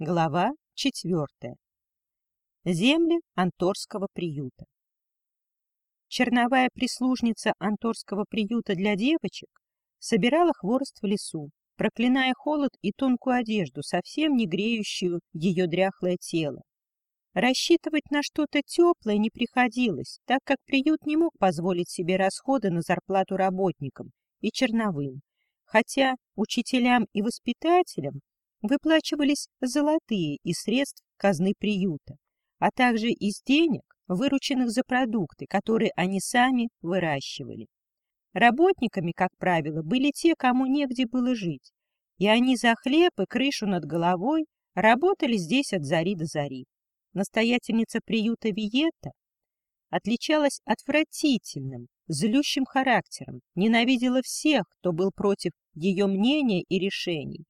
Глава четвертая. Земли Анторского приюта. Черновая прислужница Анторского приюта для девочек собирала хворост в лесу, проклиная холод и тонкую одежду, совсем не греющую ее дряхлое тело. Рассчитывать на что-то теплое не приходилось, так как приют не мог позволить себе расходы на зарплату работникам и черновым, хотя учителям и воспитателям выплачивались золотые из средств казны приюта, а также из денег, вырученных за продукты, которые они сами выращивали. Работниками, как правило, были те, кому негде было жить, и они за хлеб и крышу над головой работали здесь от зари до зари. Настоятельница приюта Виета отличалась отвратительным, злющим характером, ненавидела всех, кто был против ее мнения и решений,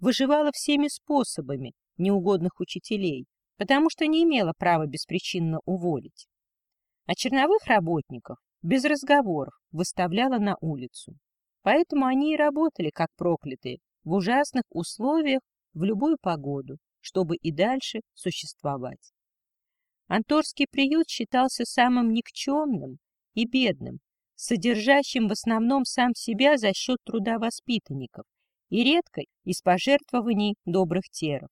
выживала всеми способами неугодных учителей, потому что не имела права беспричинно уволить. А черновых работников без разговоров выставляла на улицу. Поэтому они и работали как проклятые в ужасных условиях в любую погоду, чтобы и дальше существовать. Анторский приют считался самым никчемным и бедным, содержащим в основном сам себя за счет труда воспитанников и редко из пожертвований добрых теров.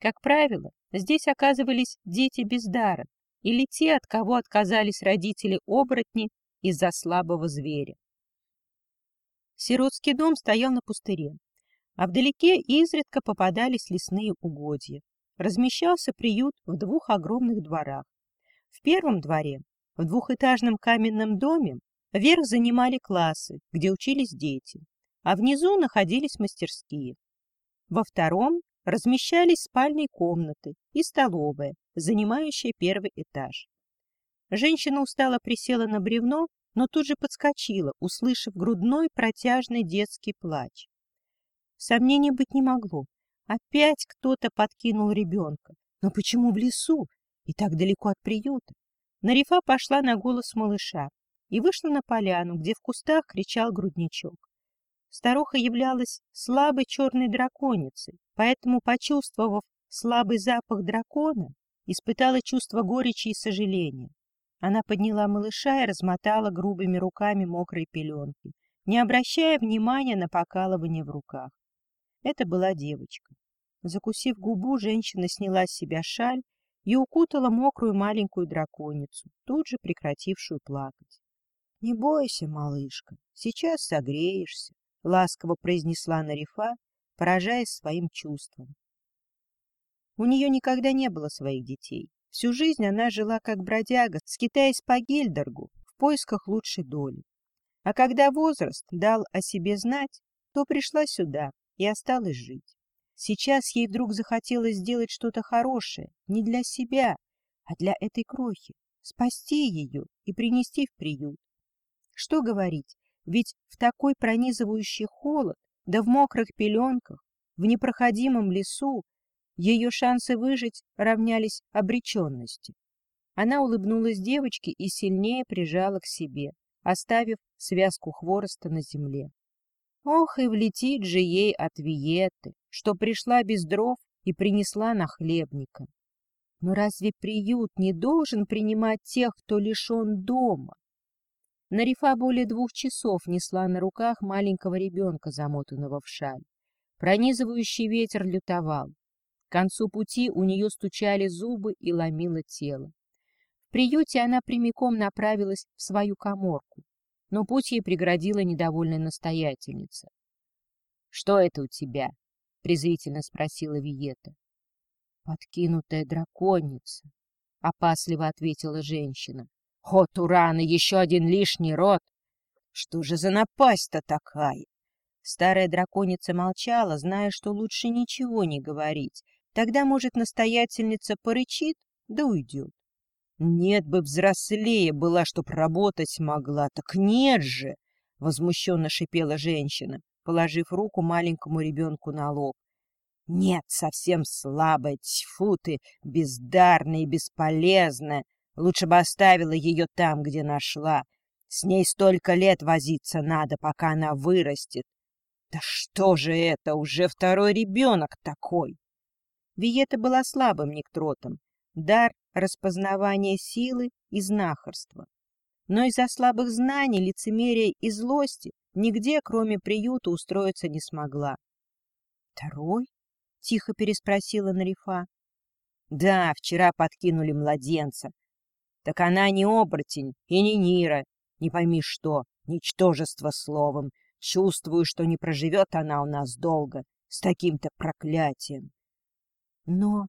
Как правило, здесь оказывались дети без дара или те, от кого отказались родители-оборотни из-за слабого зверя. Сиротский дом стоял на пустыре, а вдалеке изредка попадались лесные угодья. Размещался приют в двух огромных дворах. В первом дворе, в двухэтажном каменном доме, верх занимали классы, где учились дети а внизу находились мастерские. Во втором размещались спальные комнаты и столовая, занимающая первый этаж. Женщина устало присела на бревно, но тут же подскочила, услышав грудной протяжный детский плач. Сомнений быть не могло. Опять кто-то подкинул ребенка. Но почему в лесу и так далеко от приюта? Нарифа пошла на голос малыша и вышла на поляну, где в кустах кричал грудничок. Старуха являлась слабой черной драконицей, поэтому, почувствовав слабый запах дракона, испытала чувство горечи и сожаления. Она подняла малыша и размотала грубыми руками мокрые пеленки, не обращая внимания на покалывание в руках. Это была девочка. Закусив губу, женщина сняла с себя шаль и укутала мокрую маленькую драконицу, тут же прекратившую плакать. — Не бойся, малышка, сейчас согреешься, — ласково произнесла Нарифа, поражаясь своим чувством. У нее никогда не было своих детей. Всю жизнь она жила как бродяга, скитаясь по Гельдергу в поисках лучшей доли. А когда возраст дал о себе знать, то пришла сюда и осталась жить. Сейчас ей вдруг захотелось сделать что-то хорошее, не для себя, а для этой крохи, спасти ее и принести в приют. Что говорить, ведь в такой пронизывающий холод, да в мокрых пеленках, в непроходимом лесу, ее шансы выжить равнялись обреченности. Она улыбнулась девочке и сильнее прижала к себе, оставив связку хвороста на земле. Ох, и влетит же ей от Виеты, что пришла без дров и принесла на хлебника. Но разве приют не должен принимать тех, кто лишен дома? Нарифа более двух часов несла на руках маленького ребенка, замотанного в шаль. Пронизывающий ветер лютовал. К концу пути у нее стучали зубы и ломило тело. В приюте она прямиком направилась в свою коморку, но путь ей преградила недовольная настоятельница. — Что это у тебя? — презрительно спросила Виета. — Подкинутая драконица, — опасливо ответила женщина. О, Турана, еще один лишний род! Что же за напасть-то такая? Старая драконица молчала, зная, что лучше ничего не говорить. Тогда, может, настоятельница порычит, да уйдет. Нет бы взрослее была, чтоб работать могла, так нет же! Возмущенно шипела женщина, положив руку маленькому ребенку на лоб. Нет, совсем слабая, тьфу ты, бездарная и бесполезная. Лучше бы оставила ее там, где нашла. С ней столько лет возиться надо, пока она вырастет. Да что же это, уже второй ребенок такой? Виета была слабым нектротом, дар распознавания силы и знахарства. Но из-за слабых знаний, лицемерия и злости нигде, кроме приюта, устроиться не смогла. «Второй?» — тихо переспросила Нарифа. «Да, вчера подкинули младенца. Так она не оборотень и не Нира, не пойми что, ничтожество словом. Чувствую, что не проживет она у нас долго, с таким-то проклятием. Но...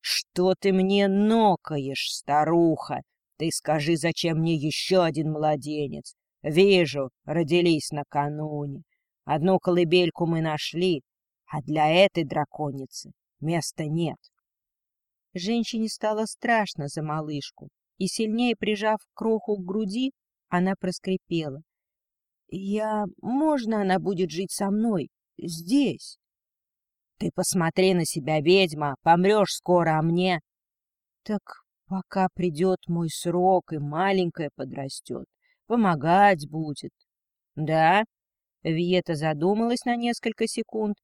Что ты мне нокаешь, старуха? Ты скажи, зачем мне еще один младенец? Вижу, родились накануне. Одну колыбельку мы нашли, а для этой драконицы места нет. Женщине стало страшно за малышку, и, сильнее прижав кроху к груди, она проскрипела. — Я... Можно она будет жить со мной? Здесь? Ты посмотри на себя, ведьма, помрешь скоро, а мне... Так пока придет мой срок, и маленькая подрастет, помогать будет. Да? Виета задумалась на несколько секунд,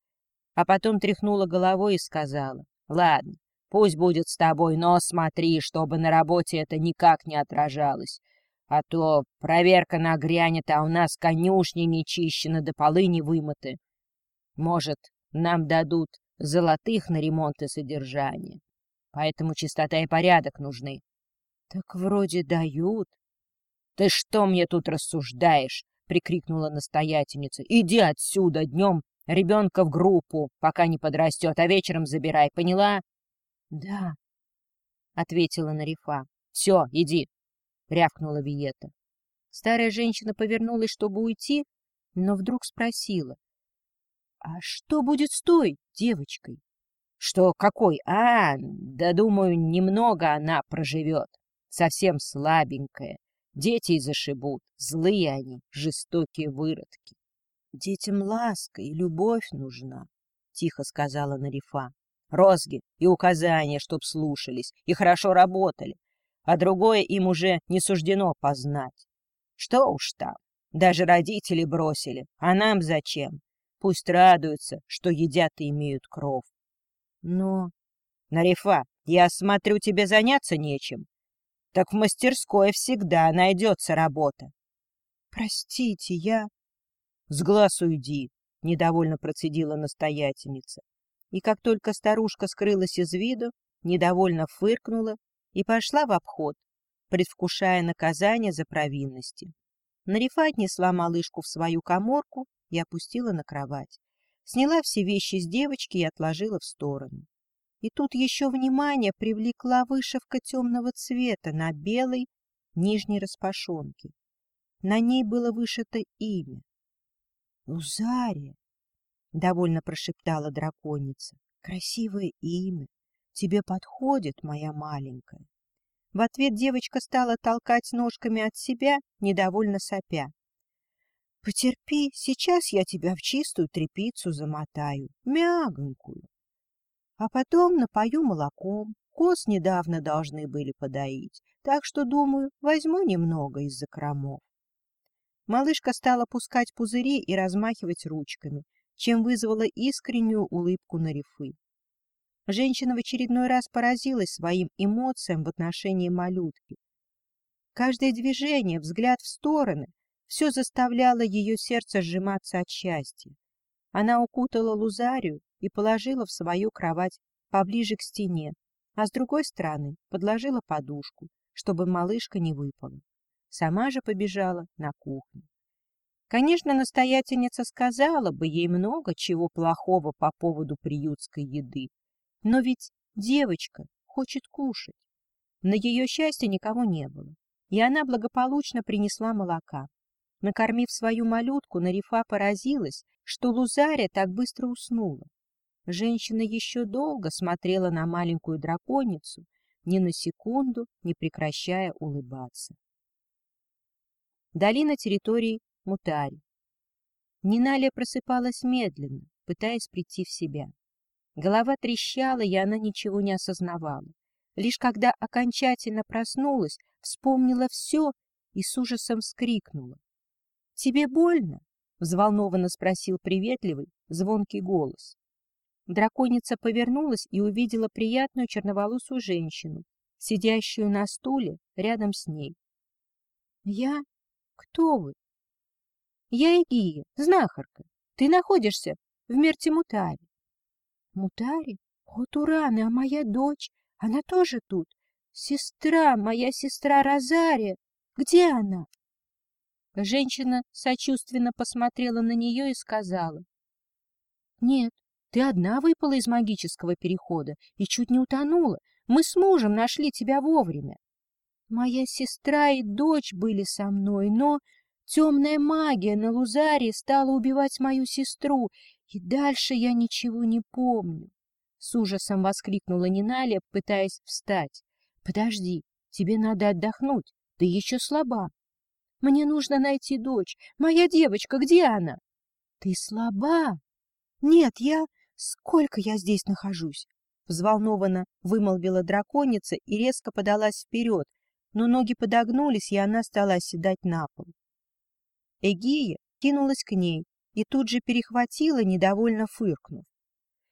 а потом тряхнула головой и сказала. Ладно, пусть будет с тобой, но смотри, чтобы на работе это никак не отражалось. А то проверка нагрянет, а у нас конюшни не чищены, да полы не вымыты. Может, нам дадут золотых на ремонт и содержание. Поэтому чистота и порядок нужны. — Так вроде дают. — Ты что мне тут рассуждаешь? — прикрикнула настоятельница. — Иди отсюда днем, ребенка в группу, пока не подрастет, а вечером забирай, поняла? — Да, — ответила Нарифа. — Все, иди, — рявкнула Виета. Старая женщина повернулась, чтобы уйти, но вдруг спросила. А что будет с той девочкой? Что какой? А, да думаю, немного она проживет. Совсем слабенькая. Дети и зашибут. Злые они, жестокие выродки. Детям ласка и любовь нужна, — тихо сказала Нарифа. Розги и указания, чтоб слушались и хорошо работали, а другое им уже не суждено познать. Что уж там, даже родители бросили, а нам зачем? Пусть радуются, что едят и имеют кров. Но... Нарифа, я смотрю, тебе заняться нечем. Так в мастерской всегда найдется работа. Простите, я... С глаз уйди, — недовольно процедила настоятельница. И как только старушка скрылась из виду, недовольно фыркнула и пошла в обход, предвкушая наказание за провинности. Нарифа отнесла малышку в свою коморку и опустила на кровать. Сняла все вещи с девочки и отложила в сторону. И тут еще внимание привлекла вышивка темного цвета на белой нижней распашонке. На ней было вышито имя. — Лузария! — довольно прошептала драконица. — Красивое имя. Тебе подходит, моя маленькая. В ответ девочка стала толкать ножками от себя, недовольно сопя. Потерпи, сейчас я тебя в чистую тряпицу замотаю, мягонькую. А потом напою молоком. Коз недавно должны были подоить, так что, думаю, возьму немного из закромов. Малышка стала пускать пузыри и размахивать ручками, чем вызвала искреннюю улыбку на рифы. Женщина в очередной раз поразилась своим эмоциям в отношении малютки. Каждое движение, взгляд в стороны все заставляло ее сердце сжиматься от счастья. Она укутала Лузарию и положила в свою кровать поближе к стене, а с другой стороны подложила подушку, чтобы малышка не выпала. Сама же побежала на кухню. Конечно, настоятельница сказала бы ей много чего плохого по поводу приютской еды, но ведь девочка хочет кушать. На ее счастье никого не было, и она благополучно принесла молока. Накормив свою малютку, Нарифа поразилась, что Лузаря так быстро уснула. Женщина еще долго смотрела на маленькую драконицу, ни на секунду не прекращая улыбаться. Долина территории Мутари. Ниналия просыпалась медленно, пытаясь прийти в себя. Голова трещала, и она ничего не осознавала. Лишь когда окончательно проснулась, вспомнила все и с ужасом вскрикнула. — Тебе больно? — взволнованно спросил приветливый, звонкий голос. Драконица повернулась и увидела приятную черноволосую женщину, сидящую на стуле рядом с ней. — Я? Кто вы? — Я Эгия, знахарка. Ты находишься в Мертимутаре. — Мутаре? О, Тураны, а моя дочь? Она тоже тут? Сестра, моя сестра Розария. Где она? Женщина сочувственно посмотрела на нее и сказала. — Нет, ты одна выпала из магического перехода и чуть не утонула. Мы с мужем нашли тебя вовремя. Моя сестра и дочь были со мной, но темная магия на Лузарии стала убивать мою сестру, и дальше я ничего не помню. С ужасом воскликнула Ниналия, пытаясь встать. — Подожди, тебе надо отдохнуть, ты еще слаба. Мне нужно найти дочь. Моя девочка, где она? — Ты слаба? — Нет, я... Сколько я здесь нахожусь? Взволнованно вымолвила драконица и резко подалась вперед, но ноги подогнулись, и она стала оседать на пол. Эгия кинулась к ней и тут же перехватила, недовольно фыркнув.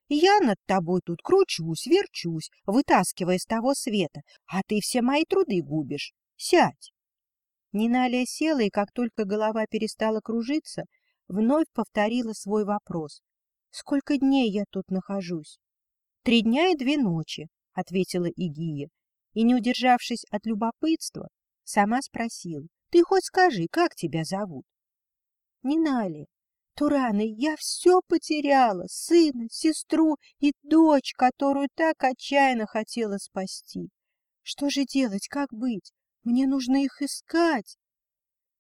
Я над тобой тут кручусь, верчусь, вытаскивая с того света, а ты все мои труды губишь. Сядь. Ниналия села, и как только голова перестала кружиться, вновь повторила свой вопрос. Сколько дней я тут нахожусь? — Три дня и две ночи, — ответила Игия, и, не удержавшись от любопытства, сама спросила. — Ты хоть скажи, как тебя зовут? — Нинали. Тураны, я все потеряла, сына, сестру и дочь, которую так отчаянно хотела спасти. Что же делать, как быть? Мне нужно их искать.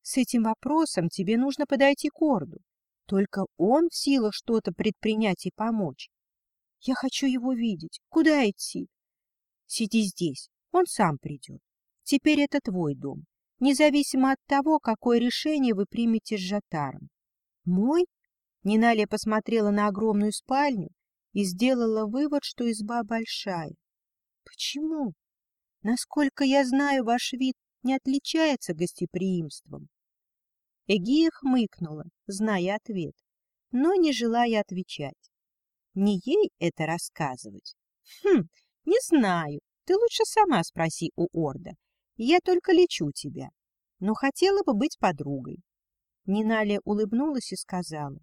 С этим вопросом тебе нужно подойти к Орду. Только он в силах что-то предпринять и помочь. Я хочу его видеть. Куда идти? Сиди здесь, он сам придет. Теперь это твой дом, независимо от того, какое решение вы примете с Жатаром. Мой? Ниналия посмотрела на огромную спальню и сделала вывод, что изба большая. Почему? Насколько я знаю, ваш вид не отличается гостеприимством. Эгия хмыкнула, зная ответ, но не желая отвечать. Не ей это рассказывать. Хм, не знаю. Ты лучше сама спроси у Орда. Я только лечу тебя. Но хотела бы быть подругой. Ниналия улыбнулась и сказала.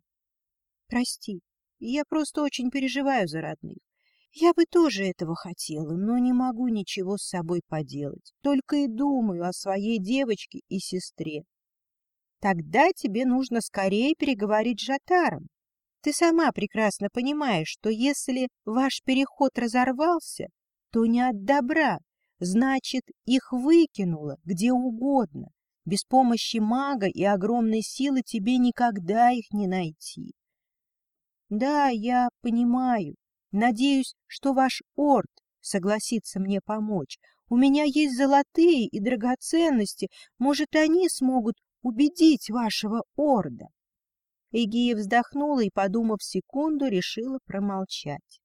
Прости, я просто очень переживаю за родных. Я бы тоже этого хотела, но не могу ничего с собой поделать. Только и думаю о своей девочке и сестре. Тогда тебе нужно скорее переговорить с Жатаром. Ты сама прекрасно понимаешь, что если ваш переход разорвался, то не от добра, значит, их выкинуло где угодно. Без помощи мага и огромной силы тебе никогда их не найти. Да, я понимаю. Надеюсь, что ваш Орд согласится мне помочь. У меня есть золотые и драгоценности. Может, они смогут убедить вашего Орда. Эгия вздохнула и, подумав секунду, решила промолчать.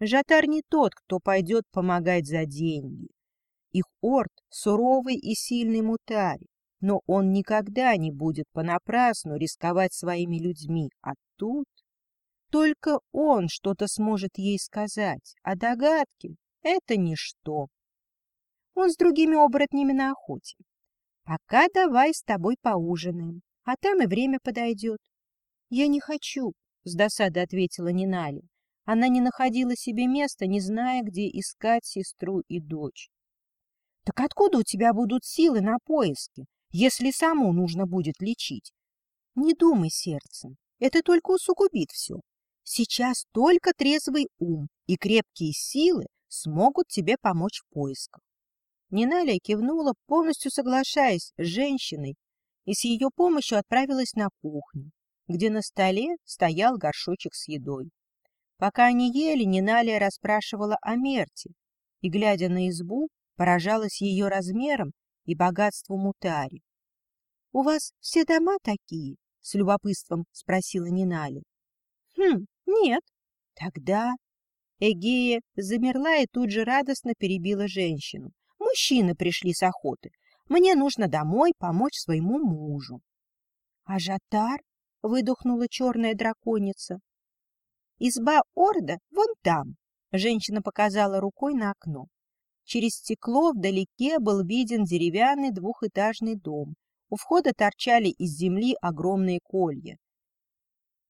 Жатар не тот, кто пойдет помогать за деньги. Их Орд — суровый и сильный мутари, но он никогда не будет понапрасну рисковать своими людьми, а тут... Только он что-то сможет ей сказать, а догадки — это ничто. Он с другими оборотнями на охоте. Пока давай с тобой поужинаем, а там и время подойдет. — Я не хочу, — с досадой ответила Нинали. Она не находила себе места, не зная, где искать сестру и дочь. — Так откуда у тебя будут силы на поиски, если саму нужно будет лечить? Не думай сердцем, это только усугубит все. Сейчас только трезвый ум и крепкие силы смогут тебе помочь в поисках. Ниналия кивнула, полностью соглашаясь с женщиной, и с ее помощью отправилась на кухню, где на столе стоял горшочек с едой. Пока они ели, Ниналия расспрашивала о Мерте, и, глядя на избу, поражалась ее размером и богатству Мутари. — У вас все дома такие? — с любопытством спросила Нинали. — Хм, нет. — Тогда... Эгея замерла и тут же радостно перебила женщину. Мужчины пришли с охоты. Мне нужно домой помочь своему мужу. — А Жатар? — выдохнула черная драконица. Изба Орда вон там. Женщина показала рукой на окно. Через стекло вдалеке был виден деревянный двухэтажный дом. У входа торчали из земли огромные колья.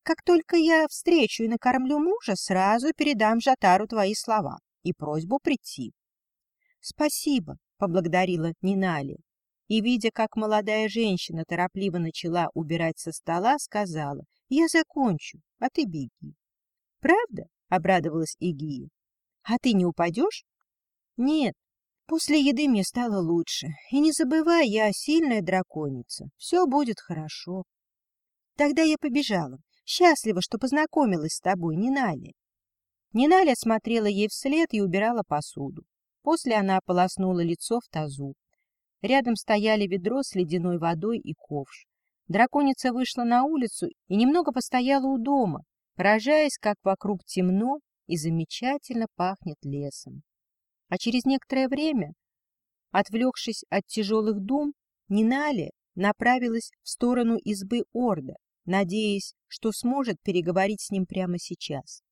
Как только я встречу и накормлю мужа, сразу передам Жатару твои слова и просьбу прийти. — Спасибо, — поблагодарила Нинали. И, видя, как молодая женщина торопливо начала убирать со стола, сказала, — Я закончу, а ты беги. — Правда? — обрадовалась Игия. — А ты не упадешь? — Нет. После еды мне стало лучше. И не забывай, я сильная драконица. Все будет хорошо. Тогда я побежала. Счастлива, что познакомилась с тобой, Нинали. Ниналя смотрела ей вслед и убирала посуду. После она ополоснула лицо в тазу. Рядом стояли ведро с ледяной водой и ковш. Драконица вышла на улицу и немного постояла у дома, поражаясь, как вокруг темно и замечательно пахнет лесом. А через некоторое время, отвлекшись от тяжелых дум, Нинале направилась в сторону избы Орда, надеясь, что сможет переговорить с ним прямо сейчас.